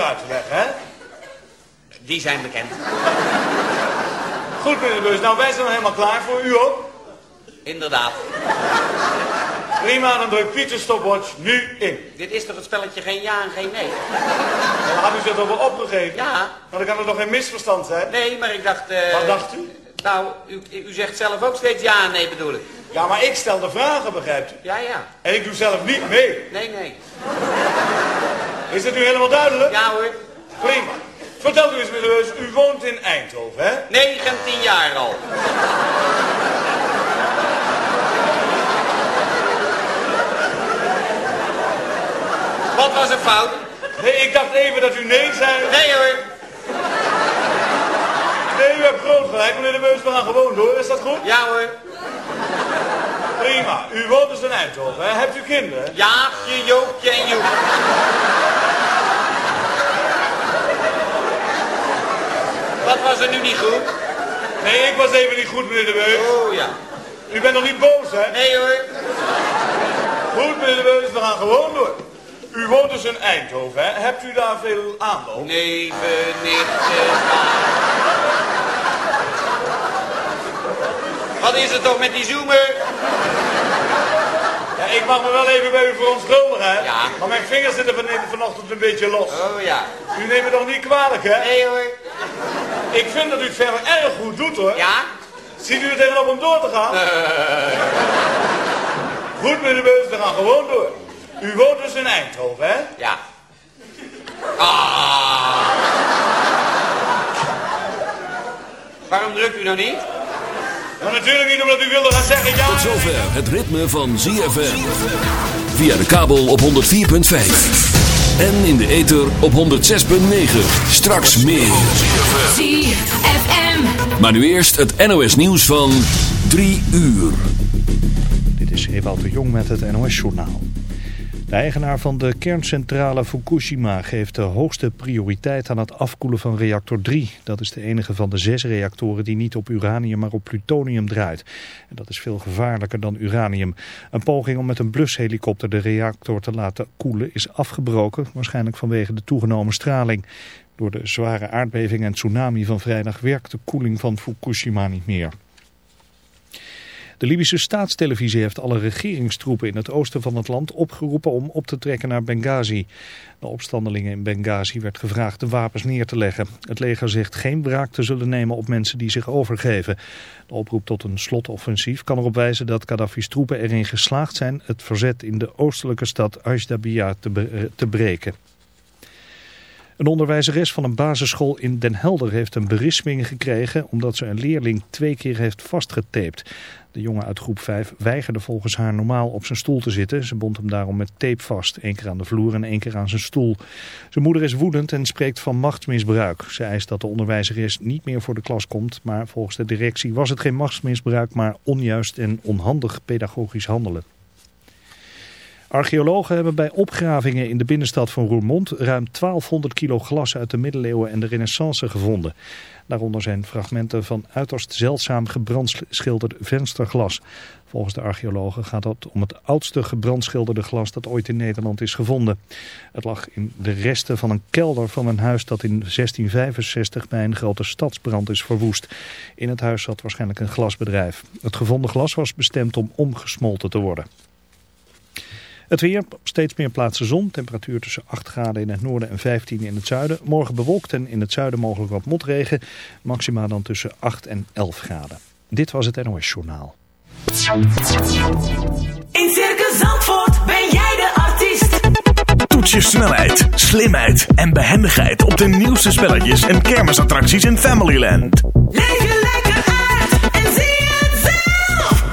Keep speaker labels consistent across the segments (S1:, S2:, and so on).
S1: uit te leggen, hè?
S2: Die zijn bekend.
S1: Goed, meneer de. Nou, wij zijn helemaal klaar voor u ook.
S2: Inderdaad.
S1: Prima, dan druk Pieter stopwatch nu in.
S2: Dit is toch het spelletje geen ja en geen nee?
S1: Dan had u zich toch wel opgegeven?
S2: Ja.
S1: Maar dan kan er toch geen misverstand zijn?
S2: Nee, maar ik dacht... eh,
S1: Wat dacht u?
S2: Nou, u, u zegt zelf ook steeds ja en nee bedoel ik.
S1: Ja, maar ik stel de vragen, begrijpt u?
S2: Ja, ja.
S1: En ik doe zelf niet mee.
S2: Nee, nee.
S1: Is het nu helemaal duidelijk?
S2: Ja hoor.
S1: Prima. Vertel u eens, meneer de Beus, u woont in Eindhoven, hè?
S2: 19 jaar al. Wat was er fout?
S1: Nee, ik dacht even dat u nee zei.
S2: Nee hoor.
S1: Nee, u hebt groot gelijk, meneer de Beus. We gaan gewoon door. Is dat goed?
S2: Ja hoor.
S1: Prima. U woont dus in Eindhoven, hè? Hebt u kinderen?
S2: Jaapje, Joopje en Joep. Wat was er nu niet goed?
S1: Nee, ik was even niet goed, meneer de Beus.
S2: Oh ja.
S1: U bent nog niet boos, hè?
S2: Nee hoor.
S1: Goed, meneer de Beus, we gaan gewoon door. U woont dus in Eindhoven, hè? Hebt u daar veel aanloop?
S2: Neven, nichten, Wat is er toch met die zoomer?
S1: Ja, ik mag me wel even bij u verontschuldigen, hè?
S2: Ja.
S1: Maar mijn vingers zitten van, vanochtend een beetje los.
S2: Oh ja.
S1: U neemt me toch niet kwalijk, hè?
S2: Nee hoor.
S1: Ik vind dat u het verder erg goed doet, hoor.
S2: Ja?
S1: Ziet u er tegenop om door te gaan? Goed, meneer de Beus, we gaan gewoon door. U woont dus in Eindhoven, hè?
S2: Ja. Ah. Waarom drukt u nou niet?
S1: Maar natuurlijk niet omdat u wilde gaan zeggen ja.
S3: Tot zover het ritme van ZFM. Via de kabel op 104.5. En in de ether op 106.9. Straks meer.
S4: ZFM.
S3: Maar nu eerst het NOS nieuws van 3 uur.
S5: Dit is Ewout de Jong met het NOS-journaal. De eigenaar van de kerncentrale Fukushima geeft de hoogste prioriteit aan het afkoelen van reactor 3. Dat is de enige van de zes reactoren die niet op uranium maar op plutonium draait. En dat is veel gevaarlijker dan uranium. Een poging om met een blushelikopter de reactor te laten koelen is afgebroken, waarschijnlijk vanwege de toegenomen straling. Door de zware aardbeving en tsunami van vrijdag werkt de koeling van Fukushima niet meer. De Libische staatstelevisie heeft alle regeringstroepen in het oosten van het land opgeroepen om op te trekken naar Benghazi. De opstandelingen in Benghazi werd gevraagd de wapens neer te leggen. Het leger zegt geen wraak te zullen nemen op mensen die zich overgeven. De oproep tot een slotoffensief kan erop wijzen dat Gaddafi's troepen erin geslaagd zijn het verzet in de oostelijke stad Ashdabia te, be te breken. Een onderwijzeres van een basisschool in Den Helder heeft een berisping gekregen omdat ze een leerling twee keer heeft vastgetaped. De jongen uit groep 5 weigerde volgens haar normaal op zijn stoel te zitten. Ze bond hem daarom met tape vast, één keer aan de vloer en één keer aan zijn stoel. Zijn moeder is woedend en spreekt van machtsmisbruik. Ze eist dat de onderwijzeres niet meer voor de klas komt, maar volgens de directie was het geen machtsmisbruik, maar onjuist en onhandig pedagogisch handelen. Archeologen hebben bij opgravingen in de binnenstad van Roermond ruim 1200 kilo glas uit de middeleeuwen en de renaissance gevonden. Daaronder zijn fragmenten van uiterst zeldzaam gebrandschilderd vensterglas. Volgens de archeologen gaat het om het oudste gebrandschilderde glas dat ooit in Nederland is gevonden. Het lag in de resten van een kelder van een huis dat in 1665 bij een grote stadsbrand is verwoest. In het huis zat waarschijnlijk een glasbedrijf. Het gevonden glas was bestemd om omgesmolten te worden. Het weer, op steeds meer plaatsen zon. Temperatuur tussen 8 graden in het noorden en 15 in het zuiden. Morgen bewolkt en in het zuiden mogelijk wat motregen. Maxima dan tussen 8 en 11 graden. Dit was het NOS Journaal.
S4: In Circus Zandvoort ben jij de artiest.
S6: Toets je snelheid, slimheid en behendigheid op de nieuwste spelletjes en kermisattracties in Familyland.
S4: Leef je lekker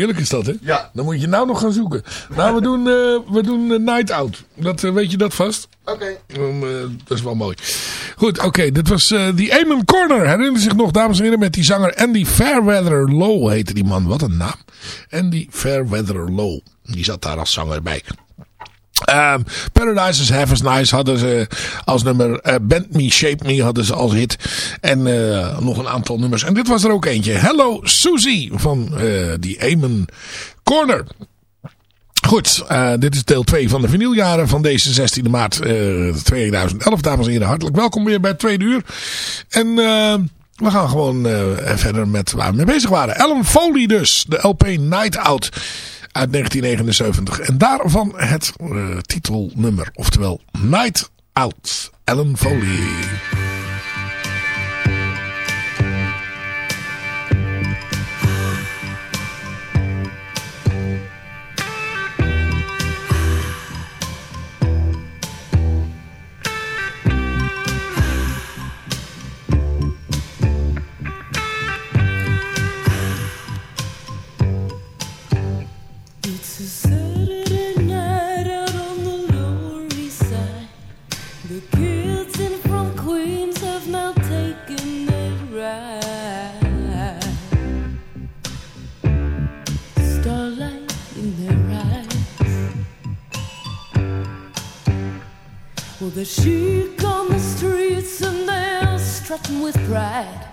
S1: Heerlijk.
S7: Is dat, hè?
S1: Ja.
S7: Dan moet je nou nog gaan zoeken. Nou, we doen, eh, we doen eh, Night Out. Dat, eh, weet je dat vast?
S1: Oké.
S7: Dan, eh, dat is wel mooi. Goed, oké. dit was die Eamon Corner. Herinner zich nog, dames en heren, met die zanger Andy Fairweather Low heette die man. Wat een naam. Andy Fairweather Low. Die zat daar als zanger bij. Ehm, Paradise is Half as Nice hadden ze als nummer. eh, Bend Me, Shape Me hadden ze als hit. En eh, nog een aantal nummers. En dit was er ook eentje. Hello Susie van eh, die Eamon Corner. Goed, eh, dit is deel 2 van de vinyljaren van deze 16 maart eh, 2011. Dames en heren, hartelijk welkom weer bij het tweede uur. En eh, we gaan gewoon eh, verder met waar we mee bezig waren. Ellen Foley dus, de LP Night Out uit 1979. En daarvan het eh, titelnummer, oftewel Night Out. Ellen Foley.
S4: The
S8: chic on the streets and they're strutting with pride.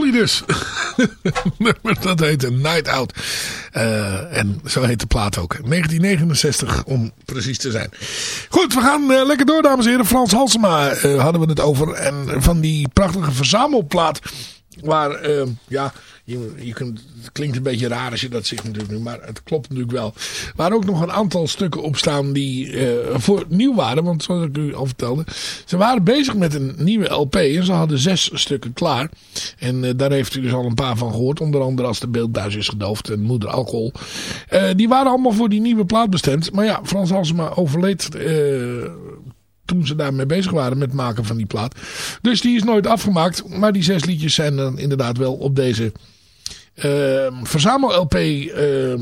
S7: Die dus. dat heette Night Out. Eh, en zo heet de plaat ook. 1969 om precies te zijn. Goed, we gaan eh, lekker door dames en heren. Frans Halsema eh, hadden we het over. En van die prachtige verzamelplaat. Waar, ja kunt, het klinkt een beetje raar als je dat zegt natuurlijk nu, maar het klopt natuurlijk wel. Waar ook nog een aantal stukken op staan die eh, voor nieuw waren, want zoals ik u al vertelde, ze waren bezig met een nieuwe LP en ze hadden zes stukken klaar. En eh, daar heeft u dus al een paar van gehoord, onder andere als de beeldbuis is gedoofd en moeder alcohol. Eh, die waren allemaal voor die nieuwe plaat bestemd, maar ja, Frans Halsema overleed toen ze daarmee bezig waren met het maken van die plaat. Dus die is nooit afgemaakt. Maar die zes liedjes zijn dan inderdaad wel op deze verzamel-LP ehm,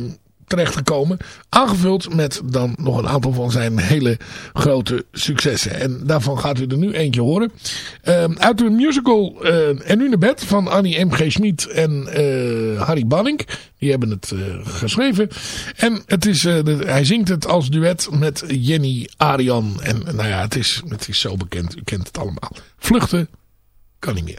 S7: terechtgekomen. Aangevuld met dan nog een aantal van zijn hele grote successen. En daarvan gaat u er nu eentje horen. Ehm, uit de musical eh, En nu naar bed van Annie M.G. Schmid en eh, Harry Banning. Die hebben het eh, geschreven. En het is, hij zingt het als duet met Jenny Arian. En nou ja, het is, het is zo bekend. U kent het allemaal. Vluchten kan niet meer.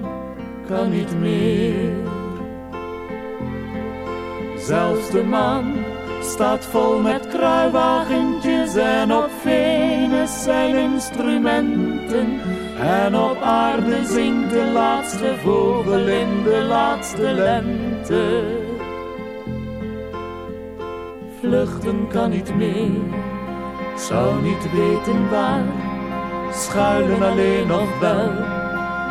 S8: kan niet meer. Zelfs de maan staat vol met kruiwagentjes en op Venus zijn instrumenten. En op aarde zingt de laatste vogel in de laatste lente. Vluchten kan niet meer, zou niet weten waar. Schuilen alleen nog wel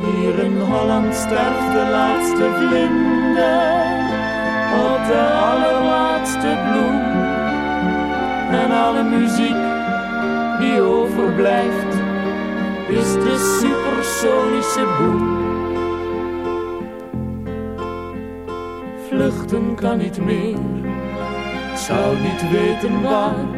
S8: Hier in Holland sterft de laatste vlinder op de allerlaatste bloem. En alle muziek die overblijft is de supersonische boem. Vluchten kan niet meer, ik zou niet weten waar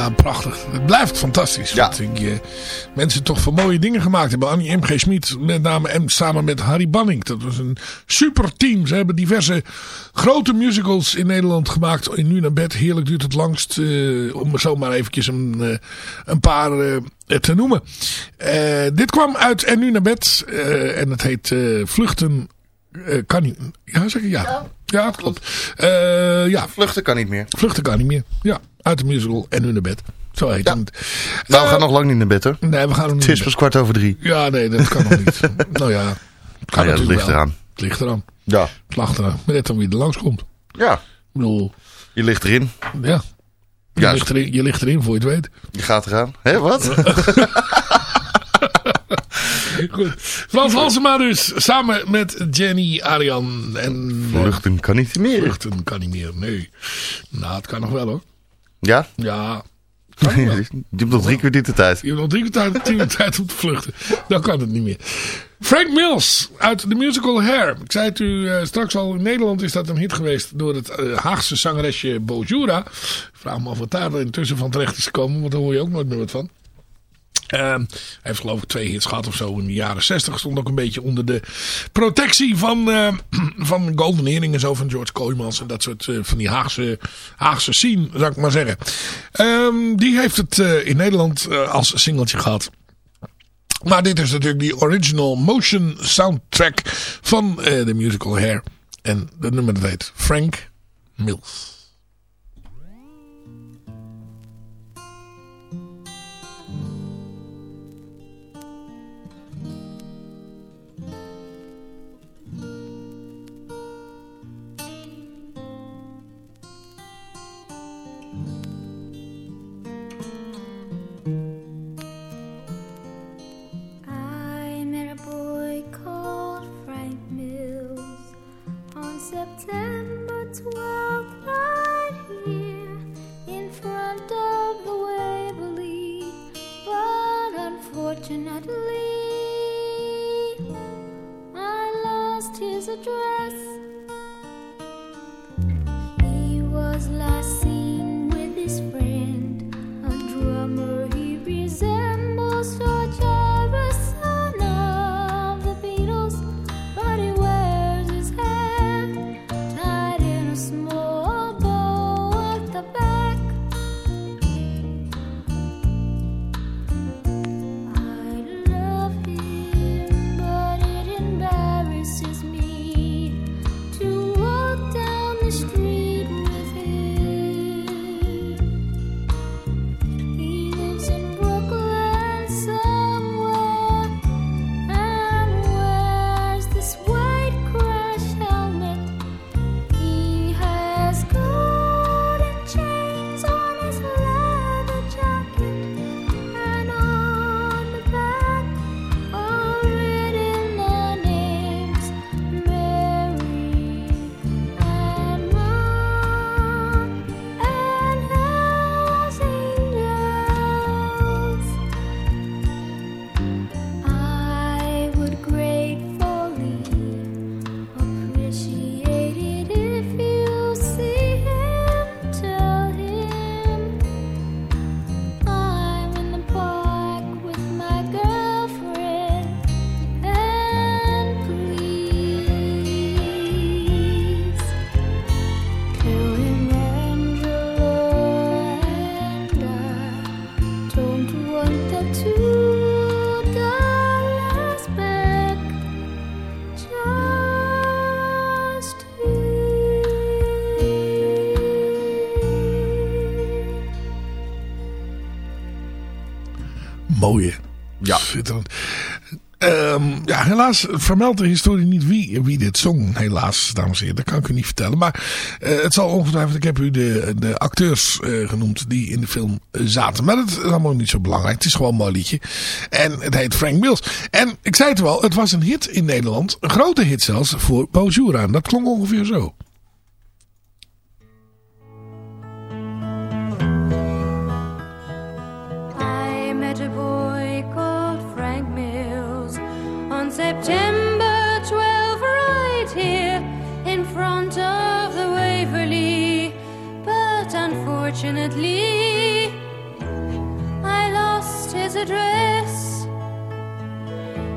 S7: Ja, prachtig. Het blijft fantastisch.
S9: Ja.
S7: Wat ik, eh, mensen toch van mooie dingen gemaakt hebben. Annie M.G. Schmid met name en samen met Harry Banning. Dat was een super team. Ze hebben diverse grote musicals in Nederland gemaakt. In Nu naar bed. Heerlijk duurt het langst. eh, om er zomaar eventjes een, eh, een paar eh, te noemen. Eh, dit kwam uit En Nu naar bed. eh, en het heet eh, Vluchten... kan niet. Ja, zeg ik ja.
S10: Ja, dat klopt. Eh, ja,
S9: Vluchten kan niet meer.
S10: vluchten kan niet meer. Ja, uit de musical en nu naar bed. Zo heet
S9: Ja.
S10: het.
S9: Nou, we
S10: Eh,
S9: gaan nog lang niet naar bed hoor.
S10: Nee, we gaan
S9: Het is pas kwart over drie.
S10: Ja, nee, dat kan nog niet. nou ja, het kan
S9: Ah ja, ligt
S10: wel.
S9: eraan.
S10: Het ligt eraan.
S9: Ja.
S10: Het lag eraan. Maar net dan wie er langskomt.
S9: Ja,
S10: Ik bedoel,
S9: je ligt erin.
S10: ja. Je,
S9: Juist.
S10: ligt erin, je ligt erin voor je het weet.
S9: Je gaat eraan. Hé, wat?
S10: Goed. Frans Halsema dus. Samen met Jenny, Arian en... eh,
S9: Vluchten kan niet meer.
S10: Vluchten kan niet meer, nee. Nou, het kan nog wel hoor.
S9: Ja?
S10: Ja, kan.
S9: Je hebt nog drie kwartier de tijd.
S10: Je hebt nog drie kwartier minuten tijd om te vluchten. Dan kan het niet meer. Frank Mills uit de musical Hair. Ik zei het u eh, straks al, in Nederland is dat een hit geweest door het eh, Haagse zangeresje Bojura. Ik vraag me af wat daar intussen van terecht is gekomen, want daar hoor je ook nooit meer wat van. Ehm, hij heeft geloof ik twee hits gehad of zo in de jaren 60. Stond ook een beetje onder de protectie van, eh, van Golden Earring en zo van George Kooijmans. En dat soort eh, van die Haagse, Haagse scene, zou ik maar zeggen. Ehm, die heeft het eh, in Nederland eh, als singeltje gehad. Maar dit is natuurlijk die original motion soundtrack van de musical Hair. En de nummer dat heet Frank Mills. Helaas vermeldt de historie niet wie, wie dit zong. Helaas, dames en heren. Dat kan ik u niet vertellen. Maar eh, het zal ongetwijfeld... Ik heb u de, de acteurs eh, genoemd die in de film zaten. Maar dat is allemaal niet zo belangrijk. Het is gewoon een mooi liedje. En het heet Frank Mills. En ik zei het wel, het was een hit in Nederland. Een grote hit zelfs voor Bojura. En dat klonk ongeveer zo.
S11: Address.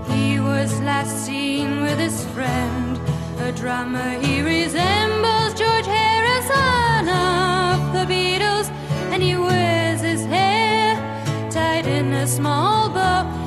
S11: He was last seen with his friend, a drummer he resembles George Harrison of the Beatles, and he wears his hair tied in a small bow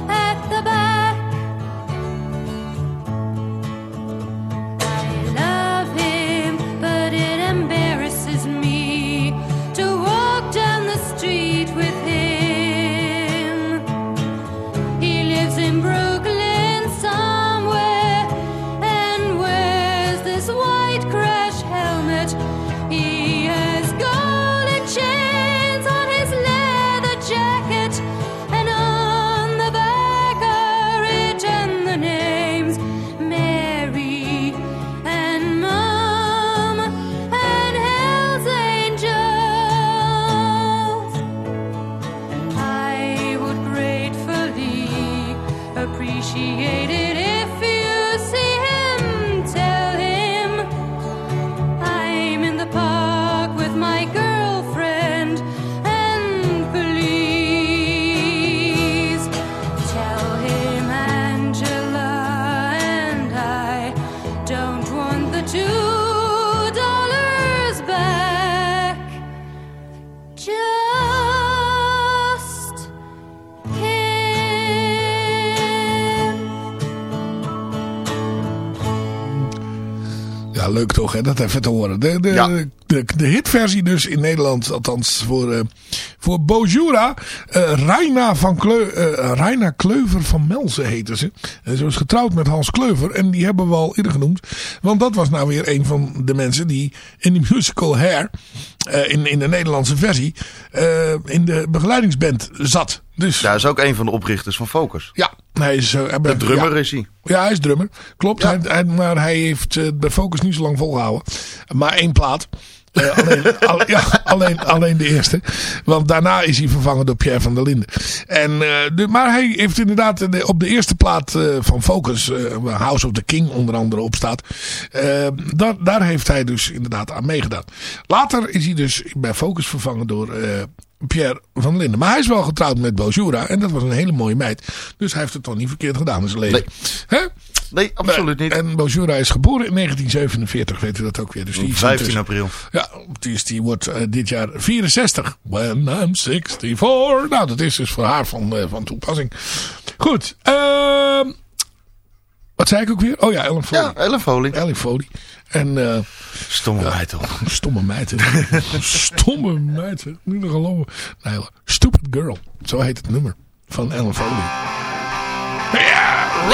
S7: leuk toch, hè? Dat even te horen. De, de,
S9: Ja.
S7: de, de hitversie dus in Nederland, althans voor, eh voor Bojura. eh Reina, van Kleu, eh, Reina Kleuver van Melzen heette ze. En ze is getrouwd met Hans Kleuver. En die hebben we al eerder genoemd. Want dat was nou weer een van de mensen die in de musical Hair, eh, in, in de Nederlandse versie, eh, in de begeleidingsband zat. Dus
S9: Hij is ook een van de oprichters van Focus.
S7: ja, hij is... eh,
S9: De drummer
S7: ja.
S9: is hij.
S7: Ja, hij is drummer. Klopt. Hij, hij- maar hij heeft eh, de focus niet zo lang volgehouden. Maar één plaat. Eh, alleen, al- ja, alleen, alleen de eerste. Want daarna is hij vervangen door Pierre van der Linden. En, eh, de, maar hij heeft inderdaad de- op de eerste plaat eh, van Focus, waar House of the King onder andere op staat. daar, daar heeft hij dus inderdaad aan meegedaan. Later is hij dus bij Focus vervangen door Pierre van der Linden. Maar hij is wel getrouwd met Bojura. En dat was een hele mooie meid. Dus hij heeft het toch niet verkeerd gedaan in zijn leven. Hè?
S9: Nee, absoluut niet.
S7: En Bojura is geboren in 1947, weet u dat ook weer. Dus die is
S9: 15
S7: intussen-
S9: april.
S7: Ja, die, is, die wordt eh, dit jaar 64. When I'm 64. Nou, dat is dus voor haar van, eh, van toepassing. Goed. ehm wat zei ik ook weer? Oh ja, Ellen Foley.
S9: Ja, Ellen Foley.
S7: Ellen Foley. En... eh,
S9: Stomme meid toch.
S7: Stomme meid. hè. Stomme meid. hè. Niet te geloven. Nee. Stupid Girl. Zo heet het nummer. Van Ellen Foley. Ja,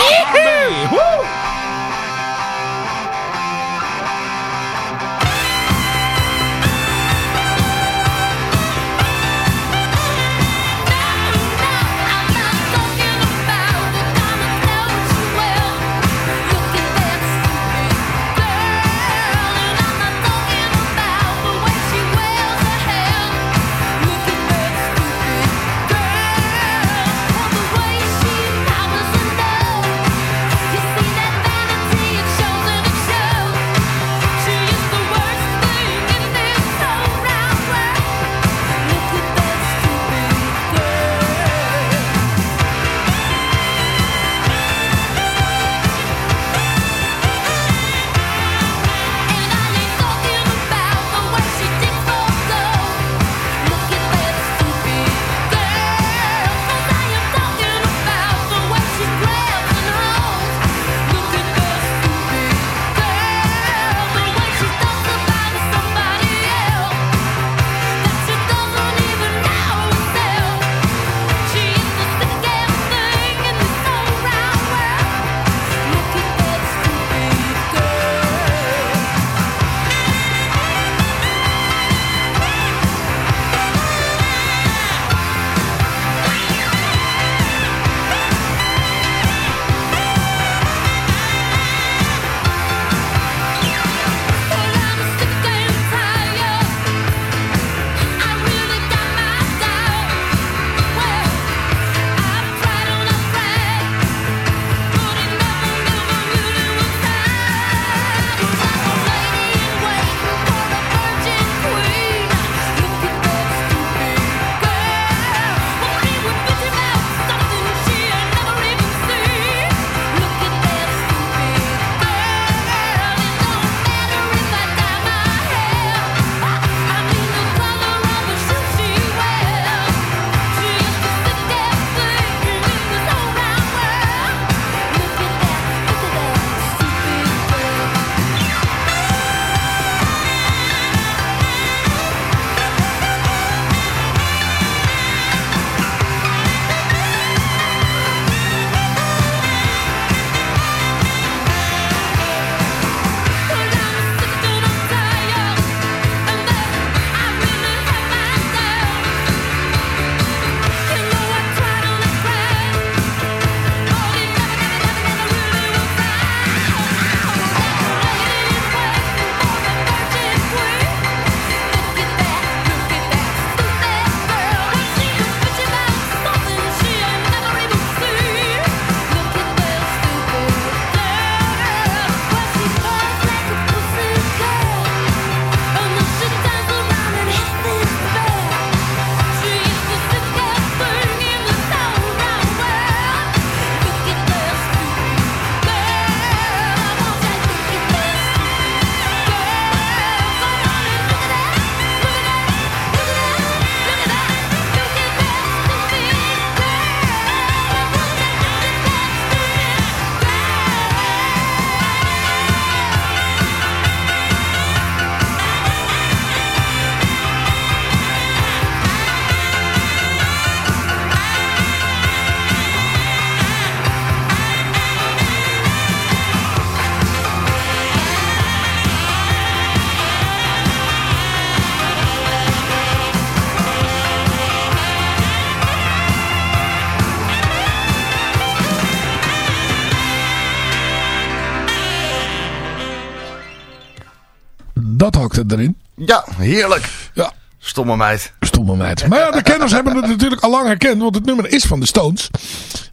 S7: erin.
S9: Ja, heerlijk.
S7: Ja.
S9: Stomme meid.
S7: Stomme meid. Maar ja, de kenners hebben het natuurlijk al lang herkend. Want het nummer is van de Stones.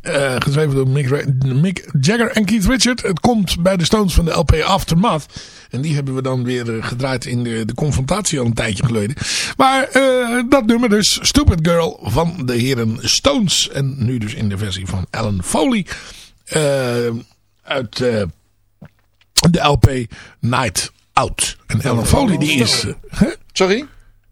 S7: Eh, geschreven door Mick, Jagger en Keith Richard. Het komt bij de Stones van de LP Aftermath. En die hebben we dan weer eh, gedraaid in de, de confrontatie al een tijdje geleden. Maar eh, dat nummer dus. Stupid Girl van de heren Stones. En nu dus in de versie van Alan Foley. uit de LP Night Out. En Alan Foley die is... eh, hè?
S9: Sorry?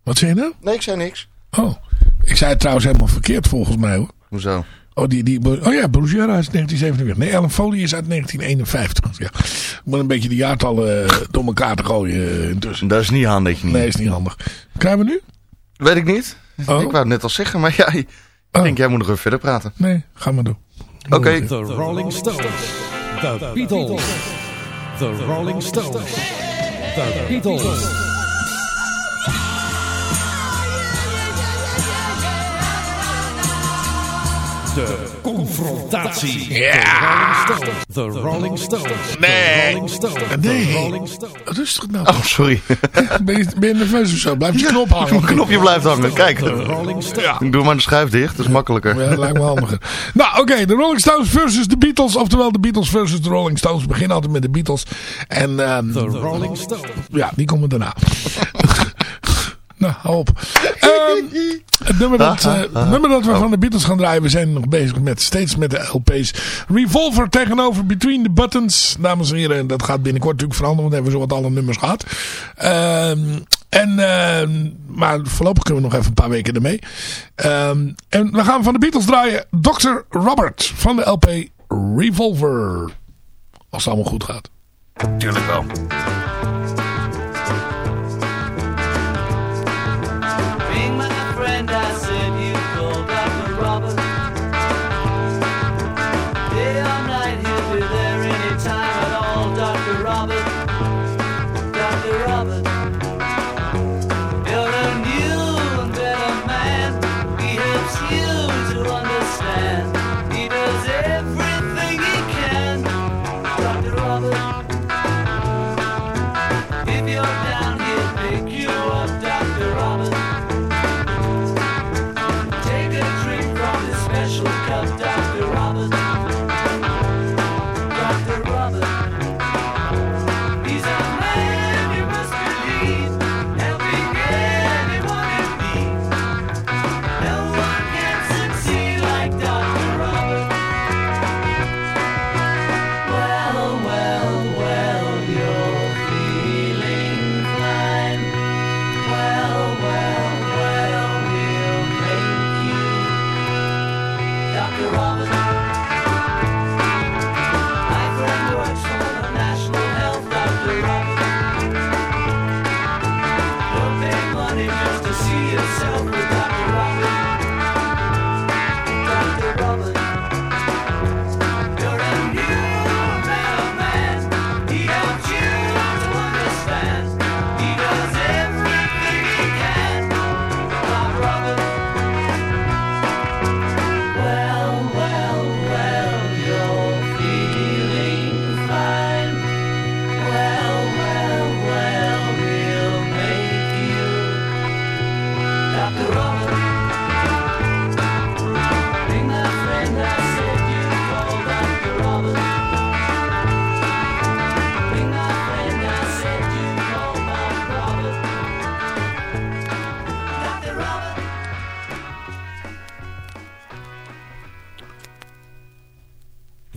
S7: Wat zei je nou?
S9: Nee, ik zei niks.
S7: Oh, ik zei het trouwens helemaal verkeerd volgens mij hoor.
S9: Hoezo?
S7: Oh, die, die, oh ja, Brugiera is 1947. Nee, Alan Foley is uit 1951. Ja. Ik moet een beetje de jaartallen eh, door elkaar te gooien eh, intussen.
S9: Dat is niet handig. Niet.
S7: Nee, is niet handig. Krijgen we nu?
S9: Weet ik niet.
S7: Oh.
S9: Ik wou het net al zeggen, maar jij... Ik denk, jij moet nog even verder praten.
S7: Nee, ga maar doen.
S9: Oké.
S8: The Rolling Stones. The Beatles. The Rolling Stones. The Beatles. De confrontatie.
S7: Ja.
S8: The Rolling Stones.
S7: Nee.
S8: The Rolling Stones.
S7: Nee.
S8: The Rolling Stones.
S7: Rustig nou.
S9: Oh, sorry.
S7: Ben je, ben je nerveus of zo? Blijf je knop hangen.
S9: Mijn knopje blijft hangen. Kijk.
S8: The Rolling Stones.
S7: Ja.
S9: Doe maar de schuif dicht. Dat is makkelijker.
S7: Ja, dat lijkt me handiger. nou, oké. de Rolling Stones versus de Beatles. Oftewel, de Beatles versus de Rolling Stones. We beginnen altijd met de Beatles. En ehm,
S8: The Rolling Stones.
S7: ja, die komen daarna. nou, hou op. Ehm, het nummer dat, eh, het nummer dat we van de Beatles gaan draaien. We zijn nog bezig met steeds met de LP's. Revolver tegenover Between the Buttons. Dames en heren, dat gaat binnenkort natuurlijk veranderen. Want hebben we zo wat alle nummers gehad. Ehm, en, ehm, maar voorlopig kunnen we nog even een paar weken ermee. Ehm, en we gaan van de Beatles draaien Dr. Robert van de LP Revolver. Als het allemaal goed gaat.
S9: Tuurlijk wel.
S12: Dr.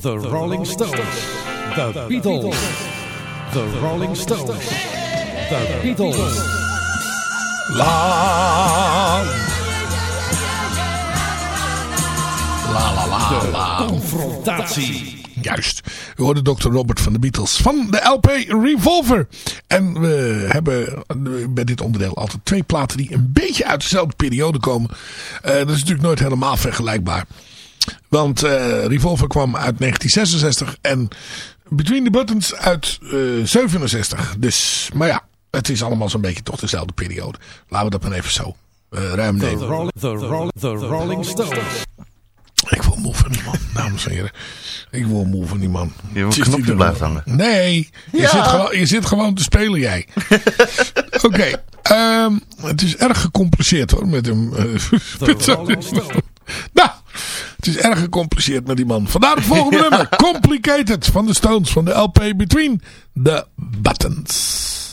S12: The
S8: Rolling Stones. The Beatles. The Rolling Stones. The Beatles.
S7: La. La la la la.
S8: Confrontatie.
S7: Juist. We hoorden Dr. Robert van de Beatles van de LP Revolver. En we hebben bij dit onderdeel altijd twee platen die een beetje uit dezelfde periode komen. Eh, dat is natuurlijk nooit helemaal vergelijkbaar. Want eh, Revolver kwam uit 1966 en Between the Buttons uit eh 67. Dus, maar ja, het is allemaal zo'n beetje toch dezelfde periode. Laten we dat maar even zo eh, ruim
S8: The,
S7: nemen.
S8: Rolling, the, Rolling, the Rolling Stones.
S7: Ik voel moe van die man, dames en heren. Ik word moe van die man.
S9: Je
S7: die
S9: knopje blijft hangen.
S7: Nee, je,
S9: Ja.
S7: zit gewoon, je zit gewoon te spelen jij. Oké, ehm, het is erg gecompliceerd hoor met hem. eh, met zo'n- nou, het is erg gecompliceerd met die man. Vandaar het volgende nummer. Complicated van de Stones van de LP Between the Buttons.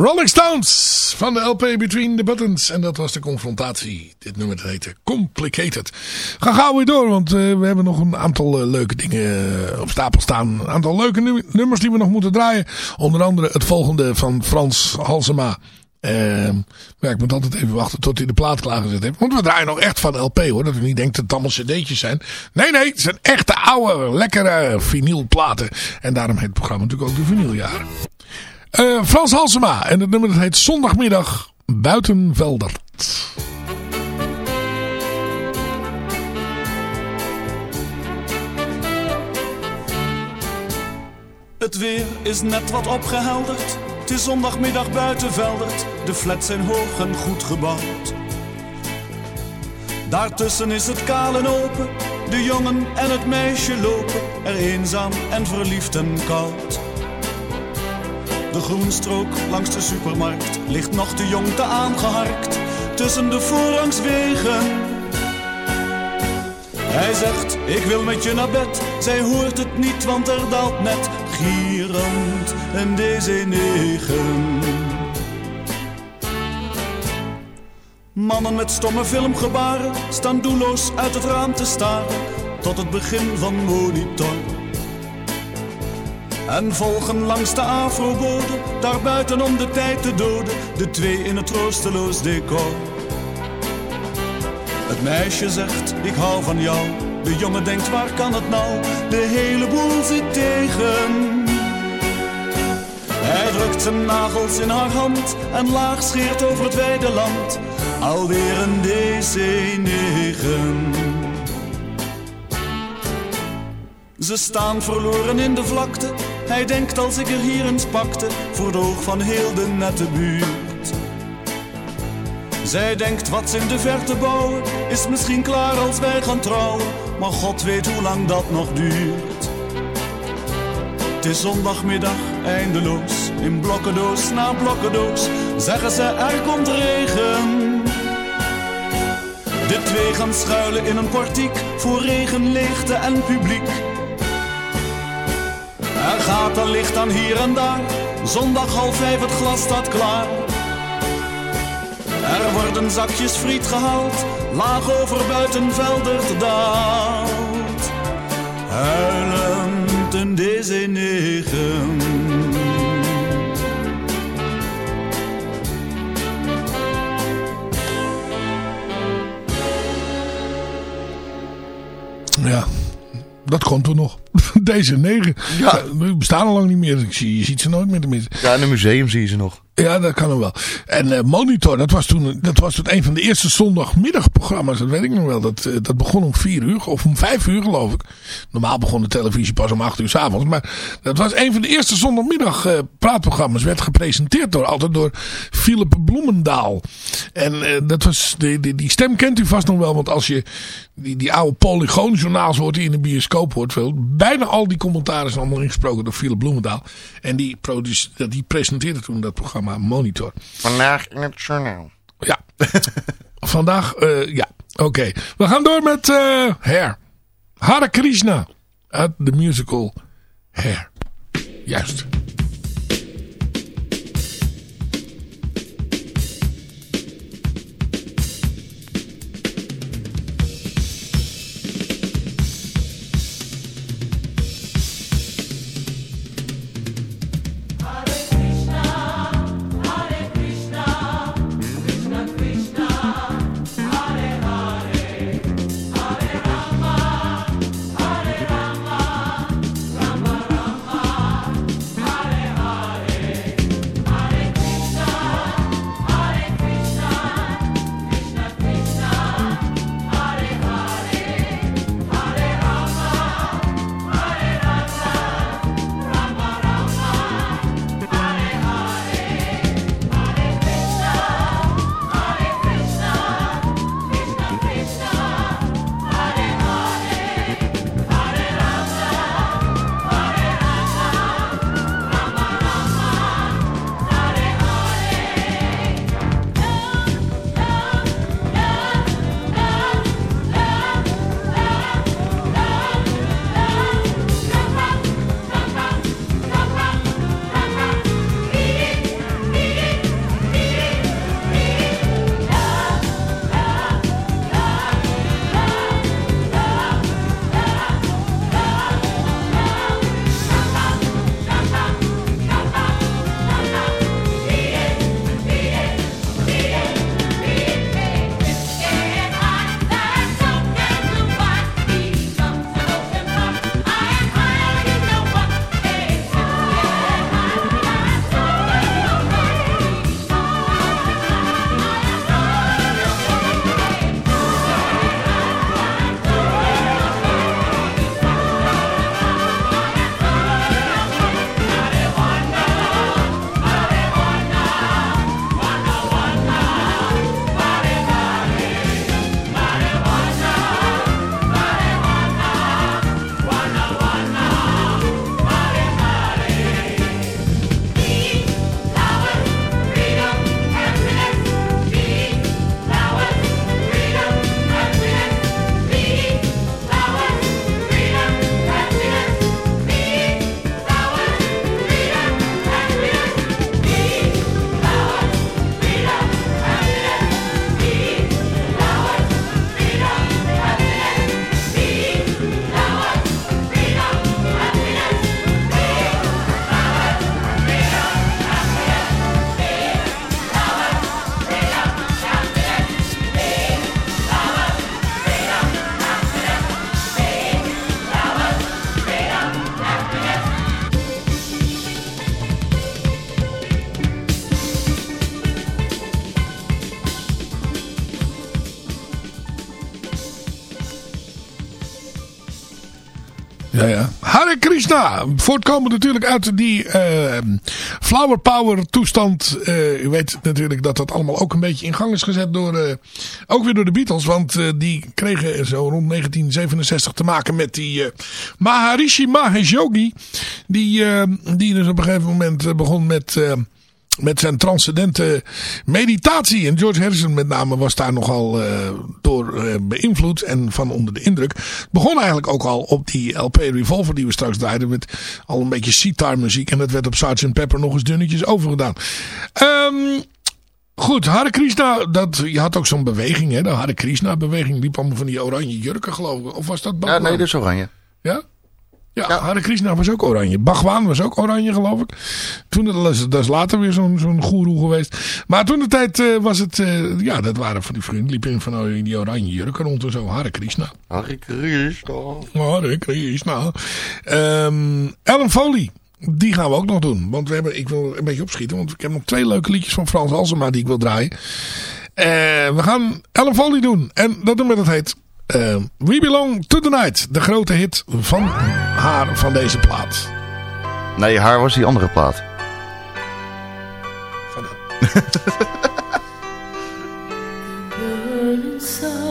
S7: Rolling Stones van de LP Between the Buttons. En dat was de confrontatie. Dit nummer dat heette Complicated. Ga gauw weer door, want eh, we hebben nog een aantal eh, leuke dingen eh, op stapel staan. Een aantal leuke nu- nummers die we nog moeten draaien. Onder andere het volgende van Frans Halsema. Ehm maar ik moet altijd even wachten tot hij de plaat klaargezet heeft. Want we draaien nog echt van LP hoor. Dat u niet denkt dat het allemaal cd'tjes zijn. Nee, nee. Het zijn echte oude, lekkere vinylplaten. En daarom heet het programma natuurlijk ook de vinyljaren. Eh, Frans Halsema. En het nummer dat heet Zondagmiddag Buitenveldert.
S13: Het weer is net wat opgehelderd. Het is zondagmiddag buiten Veldert. De flats zijn hoog en goed gebouwd. Daartussen is het kaal en open. De jongen en het meisje lopen er eenzaam en verliefd en koud. De groenstrook langs de supermarkt ligt nog te jong te aangeharkt tussen de voorrangswegen. Hij zegt, ik wil met je naar bed. Zij hoort het niet, want er daalt net gierend een DC-9. Mannen met stomme filmgebaren staan doelloos uit het raam te staren tot het begin van monitor. En volgen langs de afrobode, daar buiten om de tijd te doden, de twee in het troosteloos decor. Het meisje zegt, ik hou van jou. De jongen denkt, waar kan het nou? De hele boel zit tegen. Hij drukt zijn nagels in haar hand en laag scheert over het wijde land. Alweer een DC-9. Ze staan verloren in de vlakte. Hij denkt als ik er hier eens pakte, voor het oog van heel de nette buurt. Zij denkt wat ze in de verte bouwen, is misschien klaar als wij gaan trouwen. Maar God weet hoe lang dat nog duurt. Het is zondagmiddag, eindeloos, in blokkendoos na blokkendoos. Zeggen ze, er komt regen. De twee gaan schuilen in een portiek, voor regen, leegte en publiek. Er gaat een licht aan hier en daar, zondag half vijf het glas staat klaar. Er worden zakjes friet gehaald, laag over buitenveldert daalt. Huilend een DC-9.
S7: Ja, dat komt er nog. Deze negen. Ja. Die bestaan al lang niet meer. Ik zie, je ziet ze nooit meer tenminste.
S9: Ja, in een museum zie je ze nog.
S7: Ja, dat kan hem wel. En eh, Monitor, dat was, toen, dat was toen een van de eerste zondagmiddagprogramma's. Dat weet ik nog wel. Dat, eh, dat begon om vier uur, of om vijf uur geloof ik. Normaal begon de televisie pas om acht uur s'avonds. Maar dat was een van de eerste zondagmiddag eh, praatprogramma's. Werd gepresenteerd door, altijd door Philip Bloemendaal. En dat was, die, die, die stem kent u vast nog wel. Want als je die, die oude polygoonjournaals hoort die in de bioscoop hoort. Veel, bijna al die commentaren zijn allemaal ingesproken door Philip Bloemendaal. En die, produce- die presenteerde toen dat programma Monitor.
S9: Vandaag in het journaal.
S7: Ja. Vandaag, eh, ja. Oké. We gaan door met eh Hair. Hare Krishna. Uit de musical Hair. Juist. Krishna. Voortkomend natuurlijk uit die eh, flower power toestand. Eh, u weet natuurlijk dat dat allemaal ook een beetje in gang is gezet door, eh, ook weer door de Beatles. Want eh, die kregen zo rond 1967 te maken met die Maharishi Mahesh Yogi. Die, eh, die dus op een gegeven moment begon met... met zijn transcendente meditatie. En George Harrison met name was daar nogal eh, door eh, beïnvloed en van onder de indruk. Begon eigenlijk ook al op die LP Revolver die we straks draaiden. Met al een beetje sitar muziek. En dat werd op Sgt. Pepper nog eens dunnetjes overgedaan. Ehm Goed, Hare Krishna, dat, je had ook zo'n beweging, hè? De Hare Krishna beweging liep allemaal van die oranje jurken, geloof ik. Of was dat
S9: Ja,
S7: Bhagwan?
S9: nee, dat is oranje.
S7: Ja? Ja, Hare Krishna was ook oranje. Bhagwan was ook oranje, geloof ik. Toen, dat is, later weer zo'n zo'n goeroe geweest. Maar toen de tijd eh, was het... eh, ja, dat waren van die vrienden. Liepen in van oh, die oranje jurken rond en zo. Hare Krishna.
S9: Hare Krishna.
S7: Hare Krishna. Ehm Ellen Foley. Die gaan we ook nog doen. Want we hebben, ik wil een beetje opschieten. Want ik heb nog twee leuke liedjes van Frans Halsema die ik wil draaien. Eh, we gaan Ellen Foley doen. En dat doen we, dat heet... eh, We Belong to the Night. De grote hit van haar, van deze plaat.
S9: Nee, haar was die andere plaat.
S8: burning sun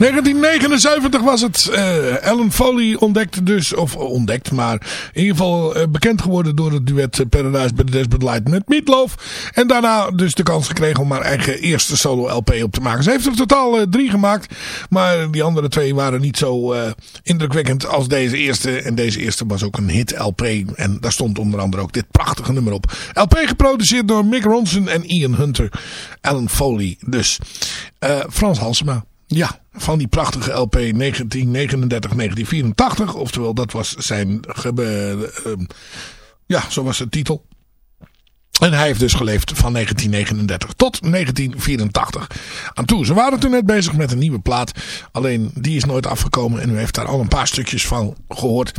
S7: 1979 was het. eh Alan Foley ontdekte dus, of ontdekt, maar in ieder geval eh, bekend geworden door het duet eh, Paradise by the Desperate Light met Meatloaf. En daarna dus de kans gekregen om haar eigen eerste solo LP op te maken. Ze heeft er totaal drie gemaakt, maar die andere twee waren niet zo indrukwekkend als deze eerste. En deze eerste was ook een hit LP en daar stond onder andere ook dit prachtige nummer op. LP geproduceerd door Mick Ronson en Ian Hunter. Alan Foley dus. Frans Halsema. Ja, van die prachtige LP 1939-1984. Oftewel, dat was zijn... ehm, ja, zo was de titel. En hij heeft dus geleefd van 1939 tot 1984 aan toe. Ze waren toen net bezig met een nieuwe plaat. Alleen die is nooit afgekomen en u heeft daar al een paar stukjes van gehoord.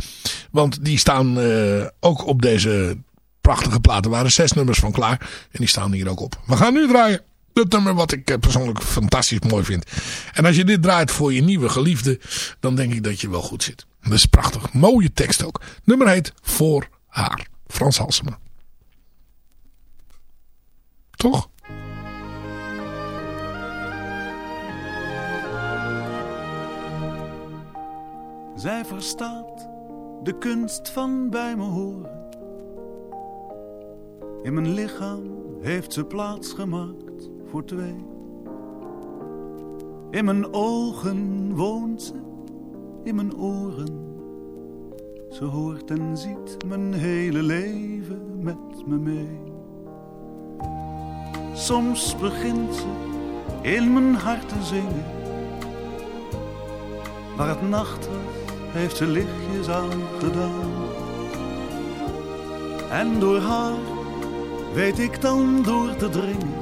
S7: Want die staan eh, ook op deze prachtige plaat. Er waren zes nummers van klaar en die staan hier ook op. We gaan nu draaien. Dat nummer wat ik eh, persoonlijk fantastisch mooi vind. En als je dit draait voor je nieuwe geliefde, dan denk ik dat je wel goed zit. Dat is prachtig. Mooie tekst ook. Nummer heet Voor haar. Frans Halsema. Toch?
S13: Zij verstaat de kunst van bij me horen. In mijn lichaam heeft ze plaats gemaakt voor twee. In mijn ogen woont ze, in mijn oren. Ze hoort en ziet mijn hele leven met me mee. Soms begint ze in mijn hart te zingen. Waar het nacht heeft ze lichtjes aan gedaan. En door haar weet ik dan door te dringen.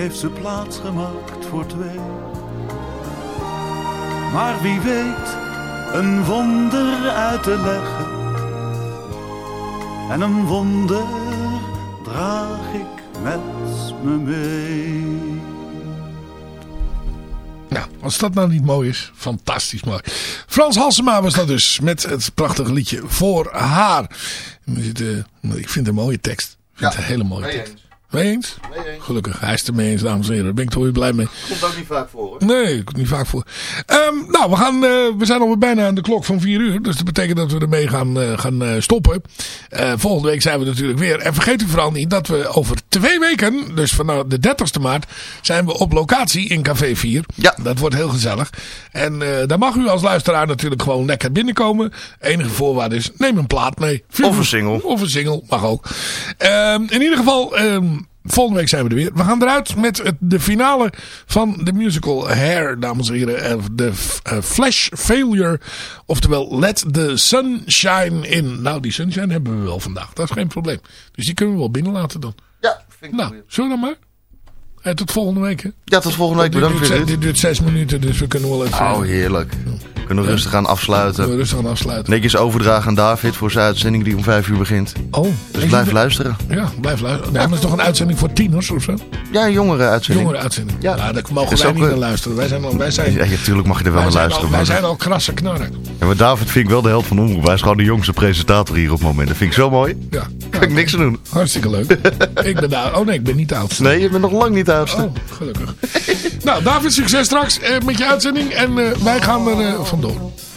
S13: heeft ze plaats gemaakt voor twee. Maar wie weet een wonder uit te leggen. En een wonder draag ik met me mee.
S7: Nou, als dat nou niet mooi is, fantastisch mooi. Frans Halsema was dat dus, met het prachtige liedje Voor Haar. Ik vind het een mooie tekst. Ik vind het een hele mooie tekst. Mee eens?
S9: Mee eens.
S7: Gelukkig, hij is het ermee eens, dames en heren. Daar ben ik toch weer blij mee.
S9: Komt ook niet vaak voor hoor.
S7: Nee, komt niet vaak voor. Ehm, nou, we, gaan, eh, we zijn alweer bijna aan de klok van 4 uur. Dus dat betekent dat we ermee gaan, eh, gaan eh, stoppen. Volgende week zijn we natuurlijk weer. En vergeet u vooral niet dat we over twee weken, dus vanaf de 30ste maart, zijn we op locatie in Café 4.
S9: Ja.
S7: Dat wordt heel gezellig. En daar mag u als luisteraar natuurlijk gewoon lekker binnenkomen. Enige voorwaarde is, neem een plaat mee.
S9: Of een single.
S7: Of een single, mag ook. Ehm, in ieder geval, ehm, volgende week zijn we er weer. We gaan eruit met het, de finale van de musical Hair, dames en heren. Eh, De eh, Flash Failure, oftewel Let the Sun Shine In. Nou, die sunshine hebben we wel vandaag. Dat is geen probleem. Dus die kunnen we wel binnen laten dan.
S9: Ja, vind ik
S7: Nou,
S9: goed.
S7: zullen we dan maar? En tot volgende week, hè?
S9: Ja, tot volgende week.
S7: Dit
S9: Bedankt
S7: duurt, zes-
S9: Ruud.
S7: dit duurt zes minuten, dus we kunnen wel even...
S9: Oh, heerlijk. We kunnen rustig gaan
S7: we
S9: afsluiten.
S7: rustig gaan afsluiten.
S9: Netjes overdragen aan David voor zijn uitzending die om vijf uur begint.
S7: Oh.
S9: Dus blijf luisteren.
S7: Ja, blijf luisteren. Nee, maar het is toch een uitzending voor tieners of zo?
S9: Ja, een jongere uitzending.
S7: Jongere uitzending.
S9: Ja.
S7: Ja, daar mogen wij
S9: ook,
S7: niet naar luisteren. Wij zijn al, wij zijn,
S9: Ja, natuurlijk mag je er wel naar luisteren.
S7: al, wij zijn al krasse knarren.
S9: Ja, maar David vind ik wel de held van omroep. Hij is gewoon de jongste presentator hier op het moment. Dat vind ik zo mooi.
S7: Ja.
S9: Kan ik niks aan doen.
S7: Hartstikke leuk. ik ben daar. Oh nee, ik ben niet de oudste.
S9: Nee, je bent nog lang niet de oudste.
S7: Oh, gelukkig. nou, David, succes straks eh, met je uitzending. En eh, wij gaan er eh, ど。